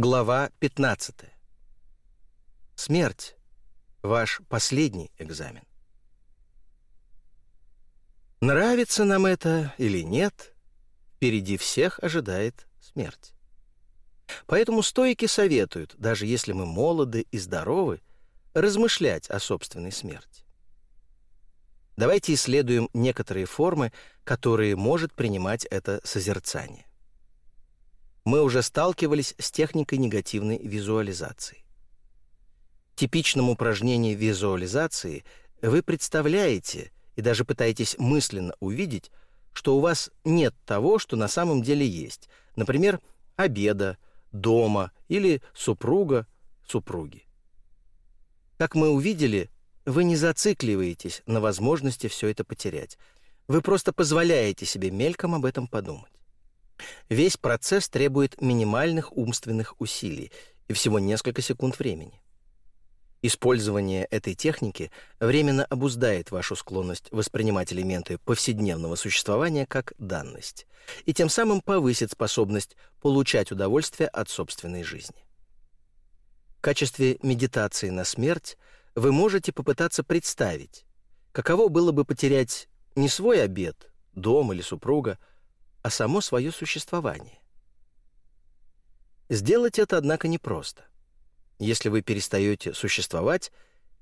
Глава 15. Смерть – ваш последний экзамен. Нравится нам это или нет, впереди всех ожидает смерть. Поэтому стойки советуют, даже если мы молоды и здоровы, размышлять о собственной смерти. Давайте исследуем некоторые формы, которые может принимать это созерцание мы уже сталкивались с техникой негативной визуализации. В типичном визуализации вы представляете и даже пытаетесь мысленно увидеть, что у вас нет того, что на самом деле есть, например, обеда, дома или супруга, супруги. Как мы увидели, вы не зацикливаетесь на возможности все это потерять. Вы просто позволяете себе мельком об этом подумать. Весь процесс требует минимальных умственных усилий и всего несколько секунд времени. Использование этой техники временно обуздает вашу склонность воспринимать элементы повседневного существования как данность и тем самым повысит способность получать удовольствие от собственной жизни. В качестве медитации на смерть вы можете попытаться представить, каково было бы потерять не свой обед, дом или супруга, а само свое существование. Сделать это, однако, непросто. Если вы перестаете существовать,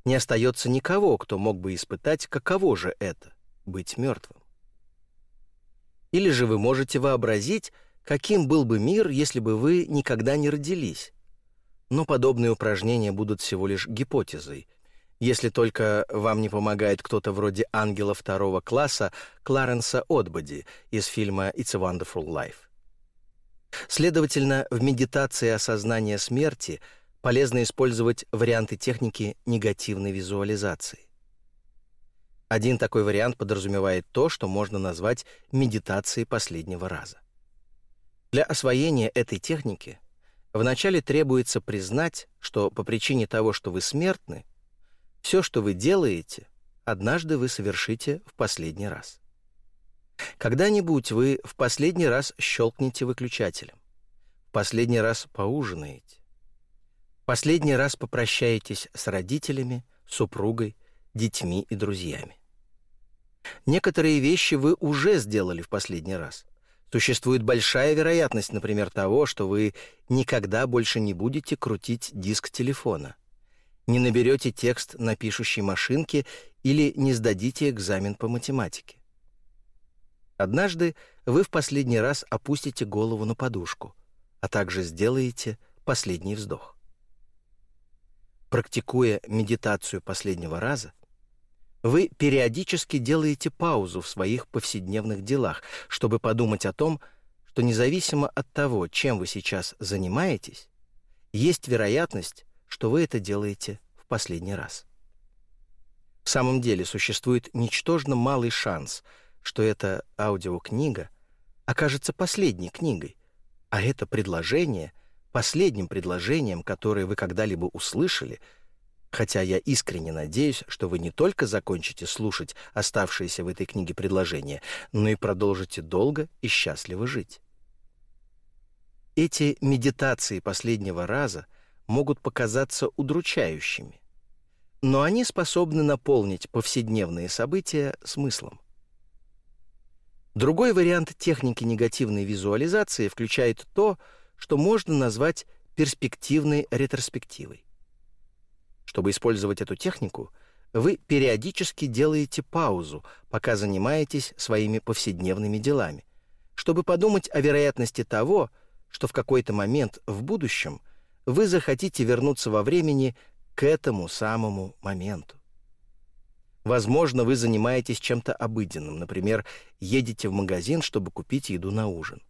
не остается никого, кто мог бы испытать, каково же это — быть мертвым. Или же вы можете вообразить, каким был бы мир, если бы вы никогда не родились. Но подобные упражнения будут всего лишь гипотезой, если только вам не помогает кто-то вроде ангела второго класса Кларенса Отбоди из фильма «It's a Wonderful Life». Следовательно, в медитации осознания смерти полезно использовать варианты техники негативной визуализации. Один такой вариант подразумевает то, что можно назвать медитацией последнего раза. Для освоения этой техники вначале требуется признать, что по причине того, что вы смертны, все, что вы делаете, однажды вы совершите в последний раз. Когда-нибудь вы в последний раз щелкнете выключателем, в последний раз поужинаете, в последний раз попрощаетесь с родителями, супругой, детьми и друзьями. Некоторые вещи вы уже сделали в последний раз. Существует большая вероятность, например, того, что вы никогда больше не будете крутить диск телефона – не наберете текст на пишущей машинке или не сдадите экзамен по математике. Однажды вы в последний раз опустите голову на подушку, а также сделаете последний вздох. Практикуя медитацию последнего раза, вы периодически делаете паузу в своих повседневных делах, чтобы подумать о том, что независимо от того, чем вы сейчас занимаетесь, есть вероятность, что вы это делаете в последний раз. В самом деле существует ничтожно малый шанс, что эта аудиокнига окажется последней книгой, а это предложение — последним предложением, которое вы когда-либо услышали, хотя я искренне надеюсь, что вы не только закончите слушать оставшиеся в этой книге предложения, но и продолжите долго и счастливо жить. Эти медитации последнего раза — могут показаться удручающими, но они способны наполнить повседневные события смыслом. Другой вариант техники негативной визуализации включает то, что можно назвать перспективной ретроспективой. Чтобы использовать эту технику, вы периодически делаете паузу, пока занимаетесь своими повседневными делами, чтобы подумать о вероятности того, что в какой-то момент в будущем – вы захотите вернуться во времени к этому самому моменту. Возможно, вы занимаетесь чем-то обыденным, например, едете в магазин, чтобы купить еду на ужин.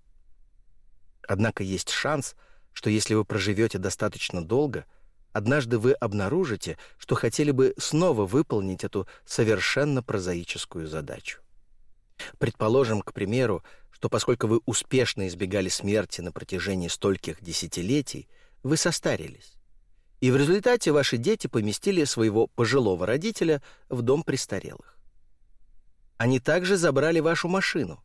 Однако есть шанс, что если вы проживете достаточно долго, однажды вы обнаружите, что хотели бы снова выполнить эту совершенно прозаическую задачу. Предположим, к примеру, что поскольку вы успешно избегали смерти на протяжении стольких десятилетий, вы состарились. И в результате ваши дети поместили своего пожилого родителя в дом престарелых. Они также забрали вашу машину,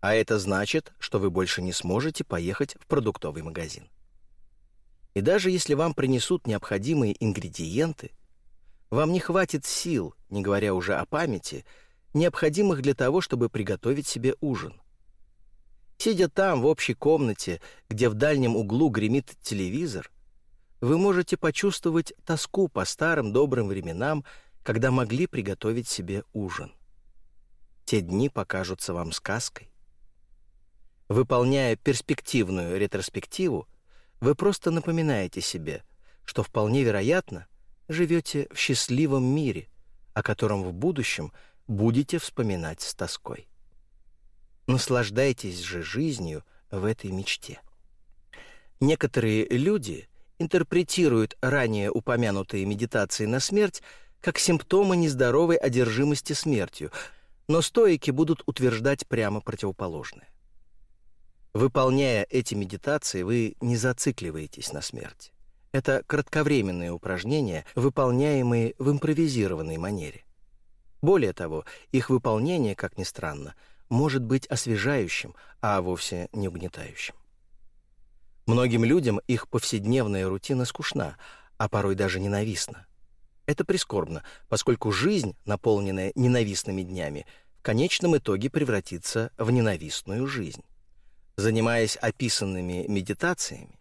а это значит, что вы больше не сможете поехать в продуктовый магазин. И даже если вам принесут необходимые ингредиенты, вам не хватит сил, не говоря уже о памяти, необходимых для того, чтобы приготовить себе ужин. Сидя там, в общей комнате, где в дальнем углу гремит телевизор, вы можете почувствовать тоску по старым добрым временам, когда могли приготовить себе ужин. Те дни покажутся вам сказкой. Выполняя перспективную ретроспективу, вы просто напоминаете себе, что вполне вероятно живете в счастливом мире, о котором в будущем будете вспоминать с тоской. Наслаждайтесь же жизнью в этой мечте. Некоторые люди интерпретируют ранее упомянутые медитации на смерть как симптомы нездоровой одержимости смертью, но стоики будут утверждать прямо противоположное. Выполняя эти медитации, вы не зацикливаетесь на смерти. Это кратковременные упражнения, выполняемые в импровизированной манере. Более того, их выполнение, как ни странно, может быть освежающим, а вовсе не угнетающим. Многим людям их повседневная рутина скучна, а порой даже ненавистна. Это прискорбно, поскольку жизнь, наполненная ненавистными днями, в конечном итоге превратится в ненавистную жизнь. Занимаясь описанными медитациями,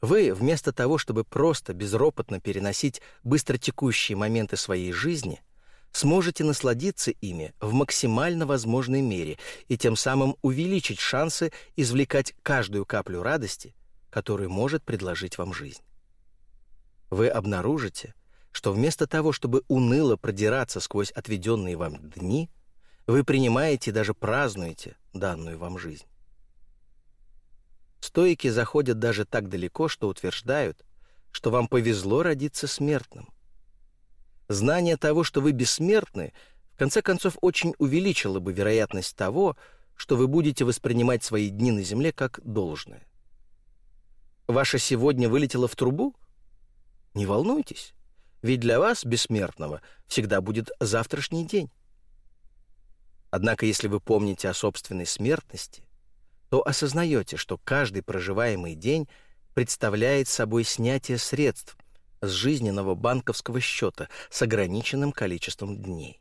вы, вместо того, чтобы просто безропотно переносить быстротекущие моменты своей жизни, сможете насладиться ими в максимально возможной мере и тем самым увеличить шансы извлекать каждую каплю радости, которую может предложить вам жизнь. Вы обнаружите, что вместо того, чтобы уныло продираться сквозь отведенные вам дни, вы принимаете и даже празднуете данную вам жизнь. Стоики заходят даже так далеко, что утверждают, что вам повезло родиться смертным. Знание того, что вы бессмертны, в конце концов очень увеличило бы вероятность того, что вы будете воспринимать свои дни на Земле как должное. Ваше сегодня вылетело в трубу? Не волнуйтесь, ведь для вас, бессмертного, всегда будет завтрашний день. Однако, если вы помните о собственной смертности, то осознаете, что каждый проживаемый день представляет собой снятие средств с жизненного банковского счета с ограниченным количеством дней.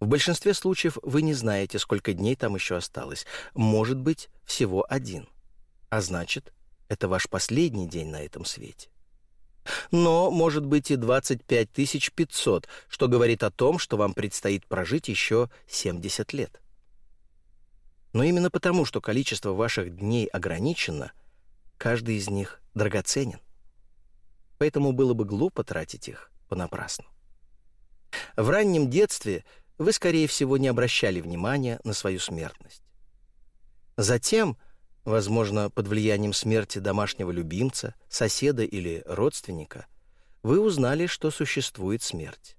В большинстве случаев вы не знаете, сколько дней там еще осталось. Может быть, всего один. А значит, это ваш последний день на этом свете. Но, может быть, и 25 500, что говорит о том, что вам предстоит прожить еще 70 лет. Но именно потому, что количество ваших дней ограничено, каждый из них драгоценен. Поэтому было бы глупо тратить их понапрасну. В раннем детстве вы, скорее всего, не обращали внимания на свою смертность. Затем, возможно, под влиянием смерти домашнего любимца, соседа или родственника, вы узнали, что существует смерть.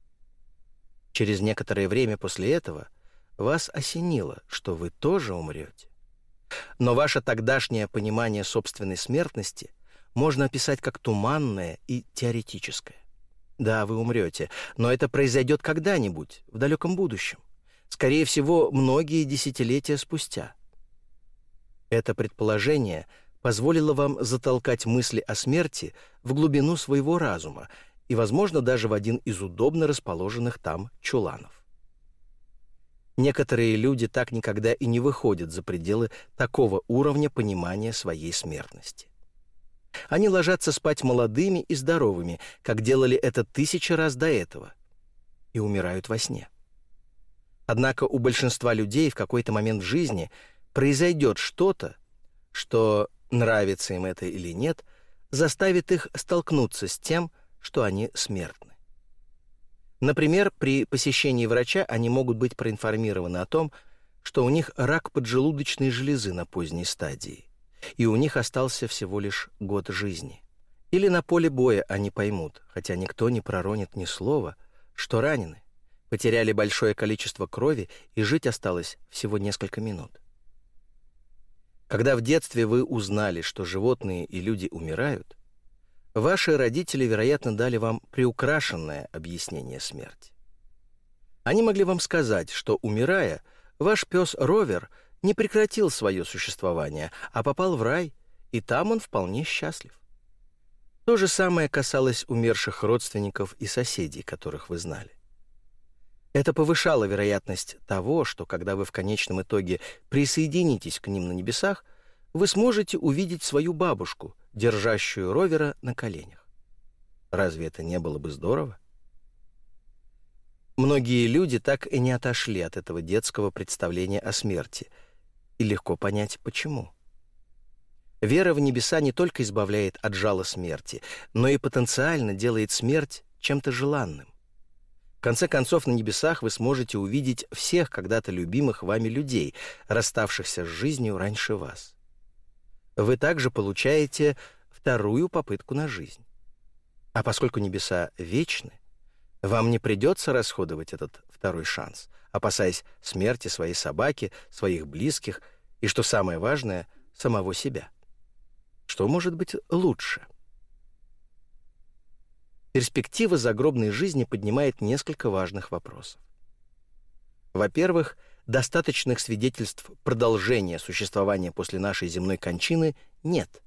Через некоторое время после этого – вас осенило, что вы тоже умрете. Но ваше тогдашнее понимание собственной смертности можно описать как туманное и теоретическое. Да, вы умрете, но это произойдет когда-нибудь, в далеком будущем. Скорее всего, многие десятилетия спустя. Это предположение позволило вам затолкать мысли о смерти в глубину своего разума и, возможно, даже в один из удобно расположенных там чуланов. Некоторые люди так никогда и не выходят за пределы такого уровня понимания своей смертности. Они ложатся спать молодыми и здоровыми, как делали это тысячи раз до этого, и умирают во сне. Однако у большинства людей в какой-то момент в жизни произойдет что-то, что, нравится им это или нет, заставит их столкнуться с тем, что они смертны. Например, при посещении врача они могут быть проинформированы о том, что у них рак поджелудочной железы на поздней стадии, и у них остался всего лишь год жизни. Или на поле боя они поймут, хотя никто не проронит ни слова, что ранены, потеряли большое количество крови и жить осталось всего несколько минут. Когда в детстве вы узнали, что животные и люди умирают, Ваши родители, вероятно, дали вам приукрашенное объяснение смерти. Они могли вам сказать, что, умирая, ваш пес Ровер не прекратил свое существование, а попал в рай, и там он вполне счастлив. То же самое касалось умерших родственников и соседей, которых вы знали. Это повышало вероятность того, что когда вы в конечном итоге присоединитесь к ним на небесах, вы сможете увидеть свою бабушку, держащую ровера на коленях. Разве это не было бы здорово? Многие люди так и не отошли от этого детского представления о смерти, и легко понять, почему. Вера в небеса не только избавляет от жала смерти, но и потенциально делает смерть чем-то желанным. В конце концов, на небесах вы сможете увидеть всех когда-то любимых вами людей, расставшихся с жизнью раньше вас. Вы также получаете вторую попытку на жизнь. А поскольку небеса вечны, вам не придется расходовать этот второй шанс, опасаясь смерти своей собаки, своих близких и, что самое важное, самого себя. Что может быть лучше? — перспектива загробной жизни поднимает несколько важных вопросов. Во-первых, достаточных свидетельств продолжения существования после нашей земной кончины нет.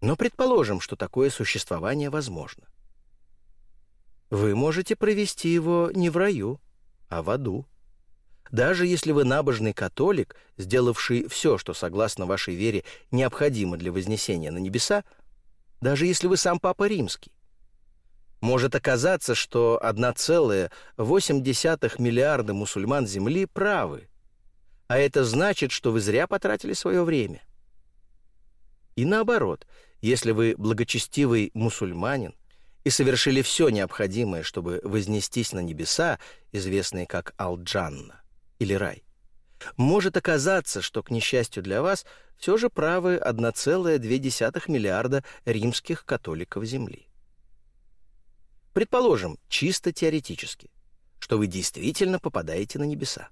Но предположим, что такое существование возможно. Вы можете провести его не в раю, а в аду. Даже если вы набожный католик, сделавший все, что, согласно вашей вере, необходимо для вознесения на небеса, даже если вы сам Папа Римский, может оказаться, что 1,8 миллиарда мусульман Земли правы. А это значит, что вы зря потратили свое время. И наоборот, если вы благочестивый мусульманин и совершили все необходимое, чтобы вознестись на небеса, известные как Ал-Джанна или рай, может оказаться, что, к несчастью для вас, все же правы 1,2 миллиарда римских католиков Земли. Предположим, чисто теоретически, что вы действительно попадаете на небеса.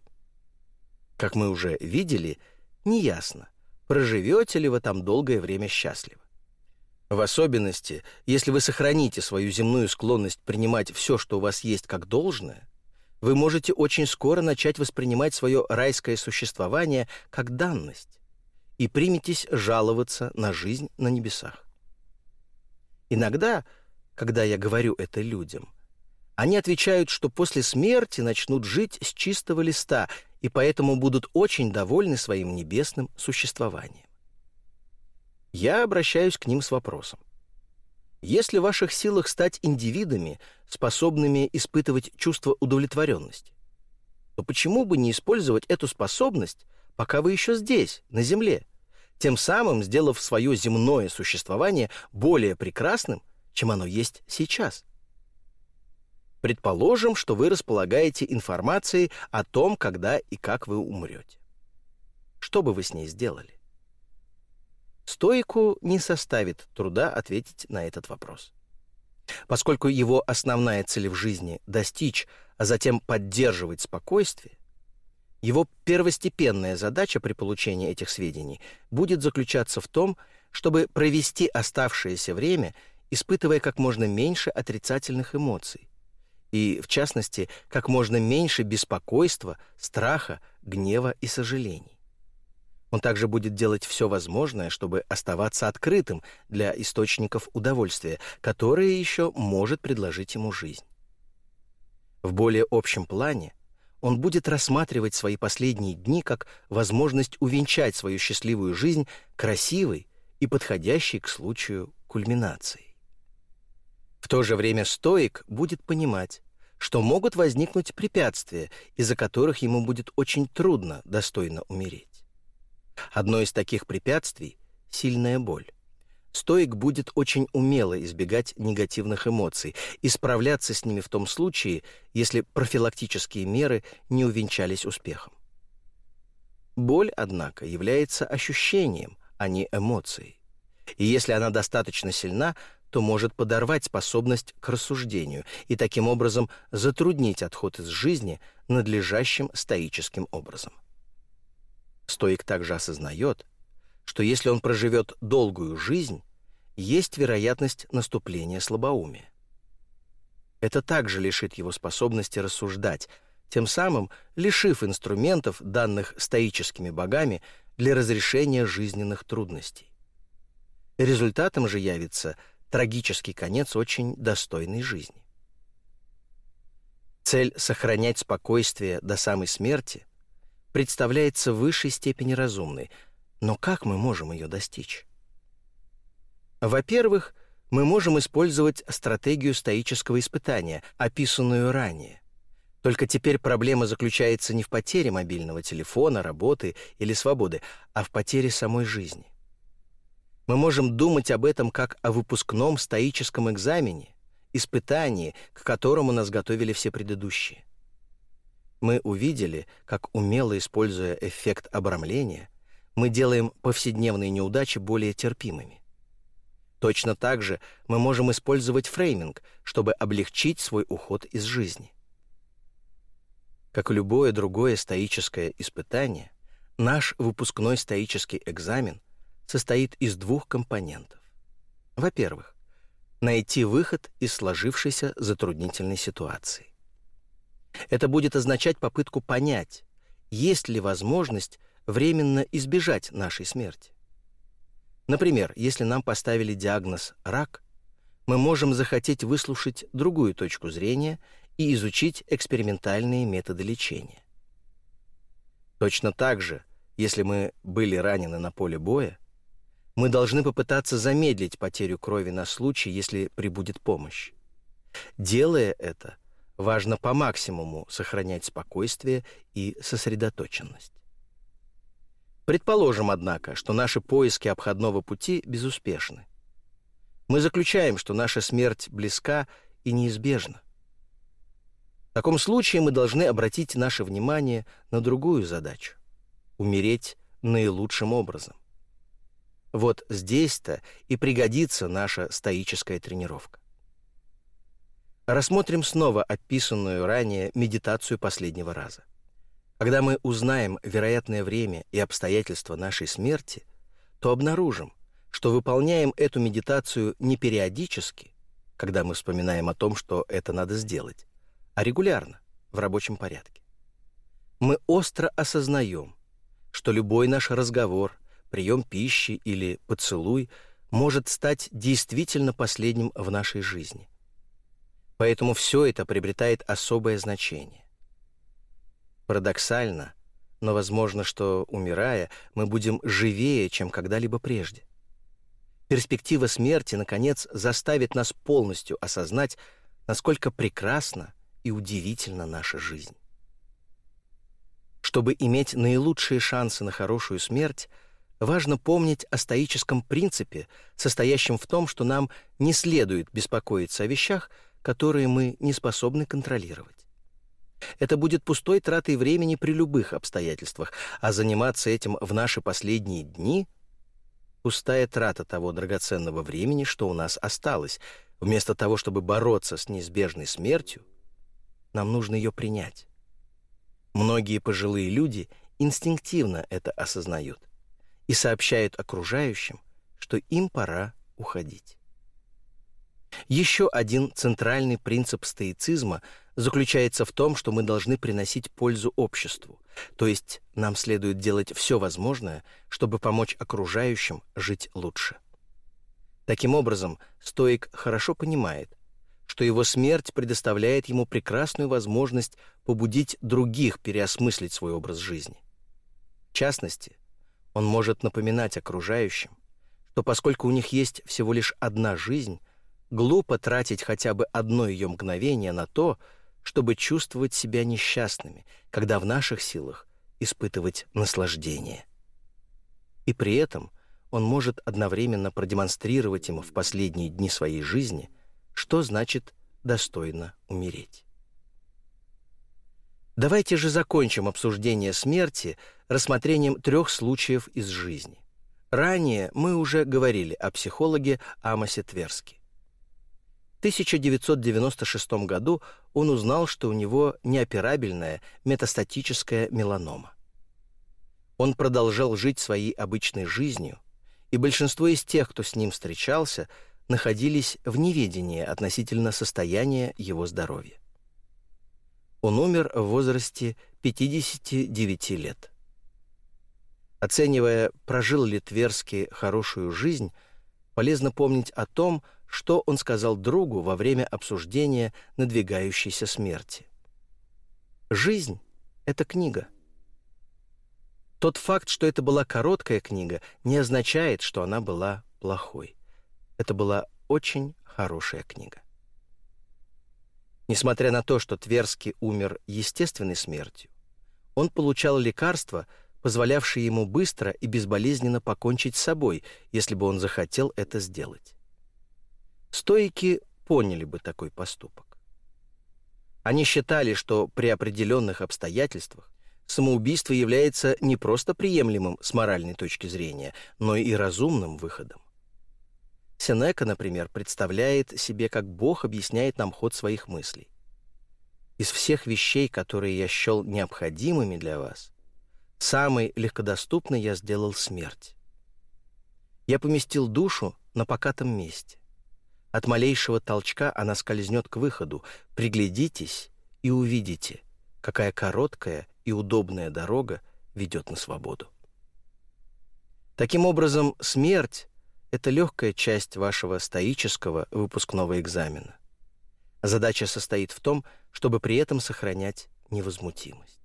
Как мы уже видели, неясно, проживете ли вы там долгое время счастливо. В особенности, если вы сохраните свою земную склонность принимать все, что у вас есть, как должное, вы можете очень скоро начать воспринимать свое райское существование как данность и приметесь жаловаться на жизнь на небесах. Иногда когда я говорю это людям. Они отвечают, что после смерти начнут жить с чистого листа и поэтому будут очень довольны своим небесным существованием. Я обращаюсь к ним с вопросом. Если в ваших силах стать индивидами, способными испытывать чувство удовлетворенности, то почему бы не использовать эту способность, пока вы еще здесь, на Земле, тем самым сделав свое земное существование более прекрасным чем оно есть сейчас. Предположим, что вы располагаете информацией о том, когда и как вы умрете. Что бы вы с ней сделали? Стоику не составит труда ответить на этот вопрос. Поскольку его основная цель в жизни — достичь, а затем поддерживать спокойствие, его первостепенная задача при получении этих сведений будет заключаться в том, чтобы провести оставшееся время испытывая как можно меньше отрицательных эмоций. И, в частности, как можно меньше беспокойства, страха, гнева и сожалений. Он также будет делать все возможное, чтобы оставаться открытым для источников удовольствия, которые еще может предложить ему жизнь. В более общем плане он будет рассматривать свои последние дни как возможность увенчать свою счастливую жизнь красивой и подходящей к случаю кульминацией. В то же время стоик будет понимать, что могут возникнуть препятствия, из-за которых ему будет очень трудно достойно умереть. Одно из таких препятствий — сильная боль. Стоик будет очень умело избегать негативных эмоций и справляться с ними в том случае, если профилактические меры не увенчались успехом. Боль, однако, является ощущением, а не эмоцией. И если она достаточно сильна, то может подорвать способность к рассуждению и таким образом затруднить отход из жизни надлежащим стоическим образом. Стоик также осознает, что если он проживет долгую жизнь, есть вероятность наступления слабоумия. Это также лишит его способности рассуждать, тем самым лишив инструментов, данных стоическими богами, для разрешения жизненных трудностей. Результатом же явится трагический конец очень достойной жизни. Цель сохранять спокойствие до самой смерти представляется в высшей степени разумной, но как мы можем ее достичь? Во-первых, мы можем использовать стратегию стоического испытания, описанную ранее. Только теперь проблема заключается не в потере мобильного телефона, работы или свободы, а в потере самой жизни. Мы можем думать об этом как о выпускном стоическом экзамене, испытании, к которому нас готовили все предыдущие. Мы увидели, как, умело используя эффект обрамления, мы делаем повседневные неудачи более терпимыми. Точно так же мы можем использовать фрейминг, чтобы облегчить свой уход из жизни. Как любое другое стоическое испытание, наш выпускной стоический экзамен состоит из двух компонентов. Во-первых, найти выход из сложившейся затруднительной ситуации. Это будет означать попытку понять, есть ли возможность временно избежать нашей смерти. Например, если нам поставили диагноз «рак», мы можем захотеть выслушать другую точку зрения и изучить экспериментальные методы лечения. Точно так же, если мы были ранены на поле боя, мы должны попытаться замедлить потерю крови на случай, если прибудет помощь. Делая это, важно по максимуму сохранять спокойствие и сосредоточенность. Предположим, однако, что наши поиски обходного пути безуспешны. Мы заключаем, что наша смерть близка и неизбежна. В таком случае мы должны обратить наше внимание на другую задачу — умереть наилучшим образом. Вот здесь-то и пригодится наша стоическая тренировка. Рассмотрим снова описанную ранее медитацию последнего раза. Когда мы узнаем вероятное время и обстоятельства нашей смерти, то обнаружим, что выполняем эту медитацию не периодически, когда мы вспоминаем о том, что это надо сделать, а регулярно, в рабочем порядке. Мы остро осознаем, что любой наш разговор, прием пищи или поцелуй может стать действительно последним в нашей жизни. Поэтому все это приобретает особое значение. Парадоксально, но возможно, что, умирая, мы будем живее, чем когда-либо прежде. Перспектива смерти, наконец, заставит нас полностью осознать, насколько прекрасна и удивительна наша жизнь. Чтобы иметь наилучшие шансы на хорошую смерть, важно помнить о стоическом принципе, состоящем в том, что нам не следует беспокоиться о вещах, которые мы не способны контролировать. Это будет пустой тратой времени при любых обстоятельствах, а заниматься этим в наши последние дни — пустая трата того драгоценного времени, что у нас осталось. Вместо того, чтобы бороться с неизбежной смертью, нам нужно ее принять. Многие пожилые люди инстинктивно это осознают и сообщают окружающим, что им пора уходить. Еще один центральный принцип стоицизма заключается в том, что мы должны приносить пользу обществу, то есть нам следует делать все возможное, чтобы помочь окружающим жить лучше. Таким образом, стоик хорошо понимает, что его смерть предоставляет ему прекрасную возможность побудить других переосмыслить свой образ жизни. В частности, он может напоминать окружающим, что поскольку у них есть всего лишь одна жизнь, глупо тратить хотя бы одно ее мгновение на то, чтобы чувствовать себя несчастными, когда в наших силах испытывать наслаждение. И при этом он может одновременно продемонстрировать ему в последние дни своей жизни, что значит достойно умереть. Давайте же закончим обсуждение смерти рассмотрением трех случаев из жизни. Ранее мы уже говорили о психологе Амосе Тверски. 1996 году он узнал, что у него неоперабельная метастатическая меланома. Он продолжал жить своей обычной жизнью, и большинство из тех, кто с ним встречался, находились в неведении относительно состояния его здоровья. Он умер в возрасте 59 лет. Оценивая, прожил ли Тверский хорошую жизнь, полезно помнить о том, что он сказал другу во время обсуждения надвигающейся смерти. «Жизнь — это книга». Тот факт, что это была короткая книга, не означает, что она была плохой. Это была очень хорошая книга. Несмотря на то, что Тверский умер естественной смертью, он получал лекарства, позволявшие ему быстро и безболезненно покончить с собой, если бы он захотел это сделать. Стоики поняли бы такой поступок. Они считали, что при определенных обстоятельствах самоубийство является не просто приемлемым с моральной точки зрения, но и разумным выходом. Сенека, например, представляет себе, как Бог объясняет нам ход своих мыслей. Из всех вещей, которые я счел необходимыми для вас, самой легкодоступной я сделал смерть. Я поместил душу на покатом месте. От малейшего толчка она скользнет к выходу. Приглядитесь и увидите, какая короткая и удобная дорога ведет на свободу. Таким образом, смерть это легкая часть вашего стоического выпускного экзамена. Задача состоит в том, чтобы при этом сохранять невозмутимость.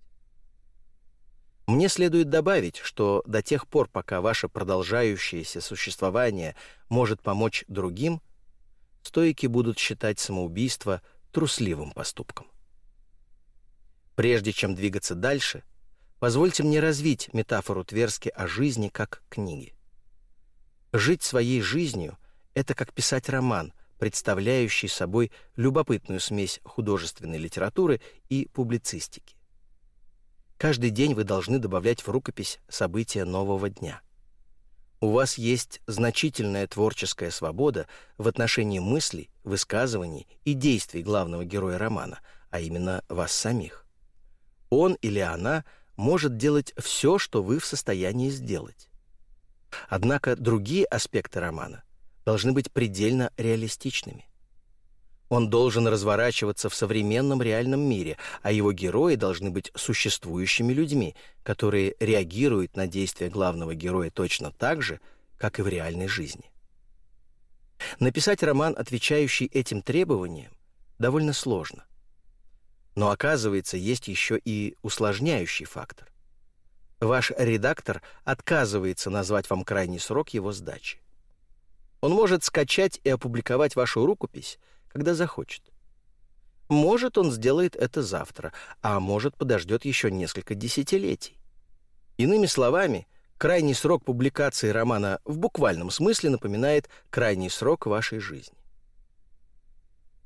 Мне следует добавить, что до тех пор, пока ваше продолжающееся существование может помочь другим, стойки будут считать самоубийство трусливым поступком. Прежде чем двигаться дальше, позвольте мне развить метафору Тверски о жизни как книги. Жить своей жизнью — это как писать роман, представляющий собой любопытную смесь художественной литературы и публицистики. Каждый день вы должны добавлять в рукопись события нового дня. У вас есть значительная творческая свобода в отношении мыслей, высказываний и действий главного героя романа, а именно вас самих. Он или она может делать все, что вы в состоянии сделать. Однако другие аспекты романа должны быть предельно реалистичными. Он должен разворачиваться в современном реальном мире, а его герои должны быть существующими людьми, которые реагируют на действия главного героя точно так же, как и в реальной жизни. Написать роман, отвечающий этим требованиям, довольно сложно. Но оказывается, есть еще и усложняющий фактор. Ваш редактор отказывается назвать вам крайний срок его сдачи. Он может скачать и опубликовать вашу рукопись, когда захочет. Может, он сделает это завтра, а может, подождет еще несколько десятилетий. Иными словами, крайний срок публикации романа в буквальном смысле напоминает крайний срок вашей жизни.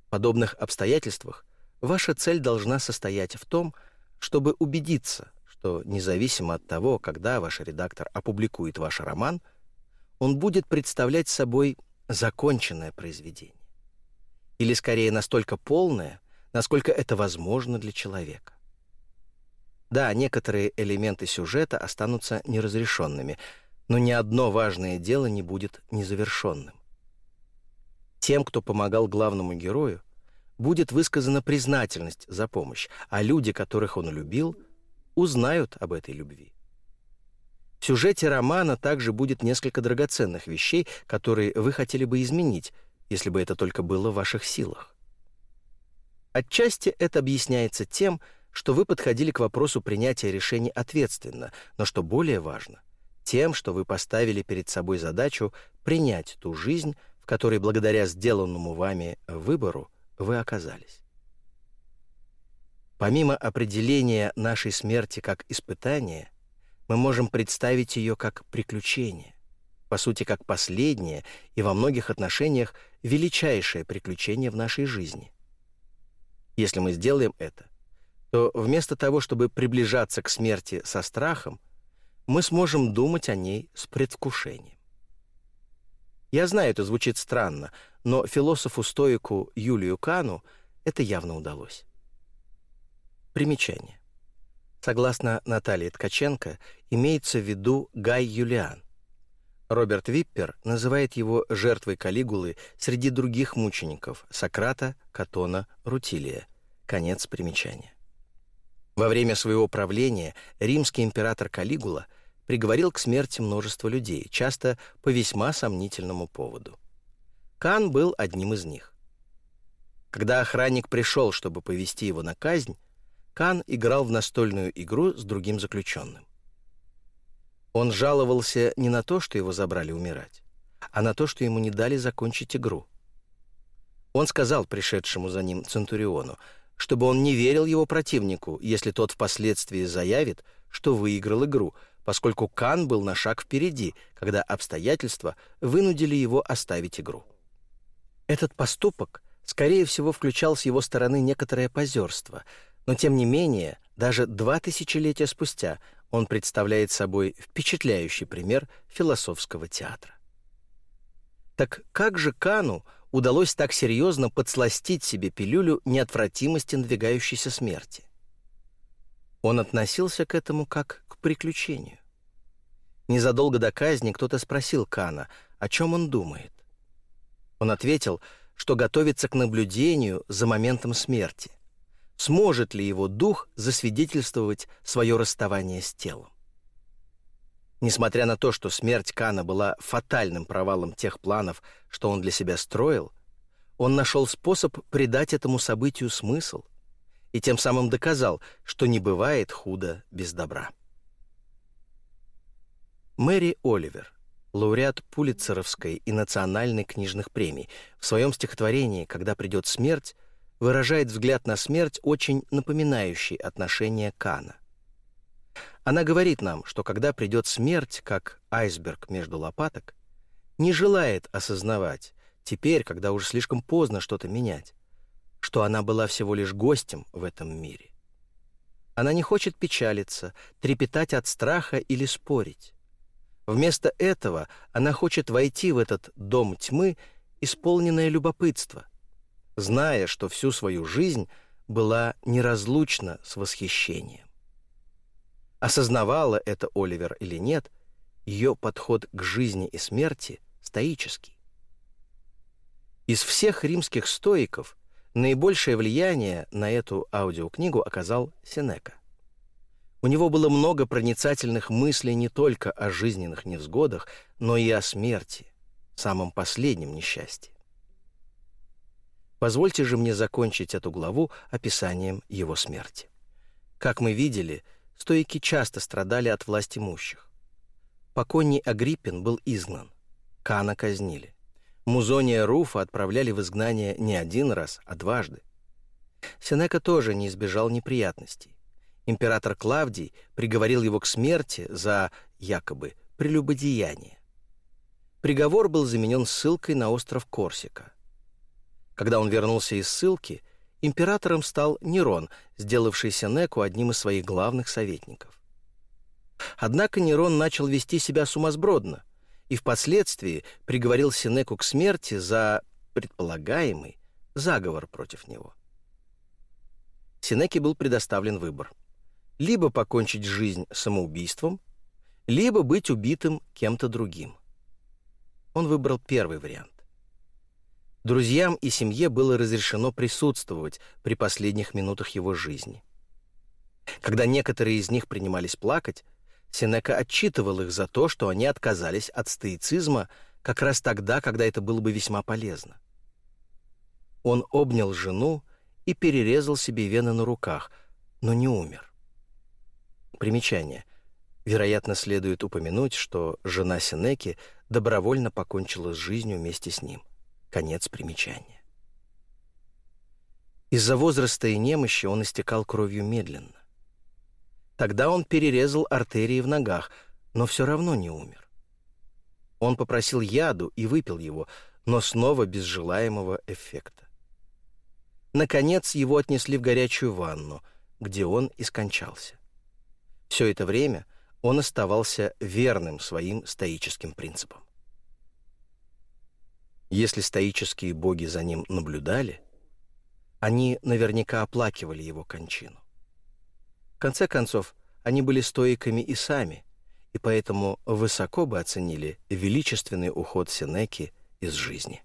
В подобных обстоятельствах ваша цель должна состоять в том, чтобы убедиться, что независимо от того, когда ваш редактор опубликует ваш роман, он будет представлять собой законченное произведение. Или скорее настолько полное, насколько это возможно для человека. Да, некоторые элементы сюжета останутся неразрешенными, но ни одно важное дело не будет незавершенным. Тем, кто помогал главному герою, будет высказана признательность за помощь, а люди, которых он любил, узнают об этой любви. В сюжете романа также будет несколько драгоценных вещей, которые вы хотели бы изменить, если бы это только было в ваших силах. Отчасти это объясняется тем, что вы подходили к вопросу принятия решений ответственно, но что более важно, тем, что вы поставили перед собой задачу принять ту жизнь, в которой благодаря сделанному вами выбору вы оказались. Помимо определения нашей смерти как испытания, мы можем представить ее как приключение, по сути, как последнее и во многих отношениях величайшее приключение в нашей жизни. Если мы сделаем это, то вместо того, чтобы приближаться к смерти со страхом, мы сможем думать о ней с предвкушением. Я знаю, это звучит странно, но философу-стоику Юлию Кану это явно удалось. Примечание. Согласно Наталье Ткаченко, имеется в виду Гай Юлиан. Роберт Виппер называет его жертвой Калигулы среди других мучеников Сократа, Катона, Рутилия. Конец примечания. Во время своего правления римский император Калигула приговорил к смерти множество людей, часто по весьма сомнительному поводу. Кан был одним из них. Когда охранник пришел, чтобы повести его на казнь, Кан играл в настольную игру с другим заключенным. Он жаловался не на то, что его забрали умирать, а на то, что ему не дали закончить игру. Он сказал пришедшему за ним Центуриону, чтобы он не верил его противнику, если тот впоследствии заявит, что выиграл игру, поскольку Кан был на шаг впереди, когда обстоятельства вынудили его оставить игру. Этот поступок, скорее всего, включал с его стороны некоторое позерство, но тем не менее, даже два тысячелетия спустя он представляет собой впечатляющий пример философского театра. Так как же Кану удалось так серьезно подсластить себе пилюлю неотвратимости надвигающейся смерти. Он относился к этому как к приключению. Незадолго до казни кто-то спросил Кана, о чем он думает. Он ответил, что готовится к наблюдению за моментом смерти. Сможет ли его дух засвидетельствовать свое расставание с телом? Несмотря на то, что смерть Кана была фатальным провалом тех планов, что он для себя строил, он нашел способ придать этому событию смысл и тем самым доказал, что не бывает худо без добра. Мэри Оливер, лауреат Пулитцеровской и национальной книжных премий, в своем стихотворении «Когда придет смерть» выражает взгляд на смерть, очень напоминающий отношение Кана. Она говорит нам, что когда придет смерть, как айсберг между лопаток, не желает осознавать, теперь, когда уже слишком поздно что-то менять, что она была всего лишь гостем в этом мире. Она не хочет печалиться, трепетать от страха или спорить. Вместо этого она хочет войти в этот дом тьмы, исполненное любопытство, зная, что всю свою жизнь была неразлучна с восхищением. Осознавала это Оливер или нет, ее подход к жизни и смерти стоический. Из всех римских стоиков наибольшее влияние на эту аудиокнигу оказал Сенека. У него было много проницательных мыслей не только о жизненных невзгодах, но и о смерти, самом последнем несчастье. Позвольте же мне закончить эту главу описанием его смерти. Как мы видели, Стоики часто страдали от власть имущих. Покойный Агриппин был изгнан. Кана казнили. Музония Руфа отправляли в изгнание не один раз, а дважды. Сенека тоже не избежал неприятностей. Император Клавдий приговорил его к смерти за, якобы, прелюбодеяние. Приговор был заменен ссылкой на остров Корсика. Когда он вернулся из ссылки – императором стал Нерон, сделавший Сенеку одним из своих главных советников. Однако Нерон начал вести себя сумасбродно и впоследствии приговорил Сенеку к смерти за предполагаемый заговор против него. Сенеке был предоставлен выбор – либо покончить жизнь самоубийством, либо быть убитым кем-то другим. Он выбрал первый вариант. Друзьям и семье было разрешено присутствовать при последних минутах его жизни. Когда некоторые из них принимались плакать, Сенека отчитывал их за то, что они отказались от стоицизма как раз тогда, когда это было бы весьма полезно. Он обнял жену и перерезал себе вены на руках, но не умер. Примечание. Вероятно, следует упомянуть, что жена Сенеки добровольно покончила с жизнью вместе с ним – Конец примечания. Из-за возраста и немощи он истекал кровью медленно. Тогда он перерезал артерии в ногах, но все равно не умер. Он попросил яду и выпил его, но снова без желаемого эффекта. Наконец его отнесли в горячую ванну, где он и скончался. Все это время он оставался верным своим стоическим принципам. Если стоические боги за ним наблюдали, они наверняка оплакивали его кончину. В конце концов, они были стоиками и сами, и поэтому высоко бы оценили величественный уход Сенеки из жизни.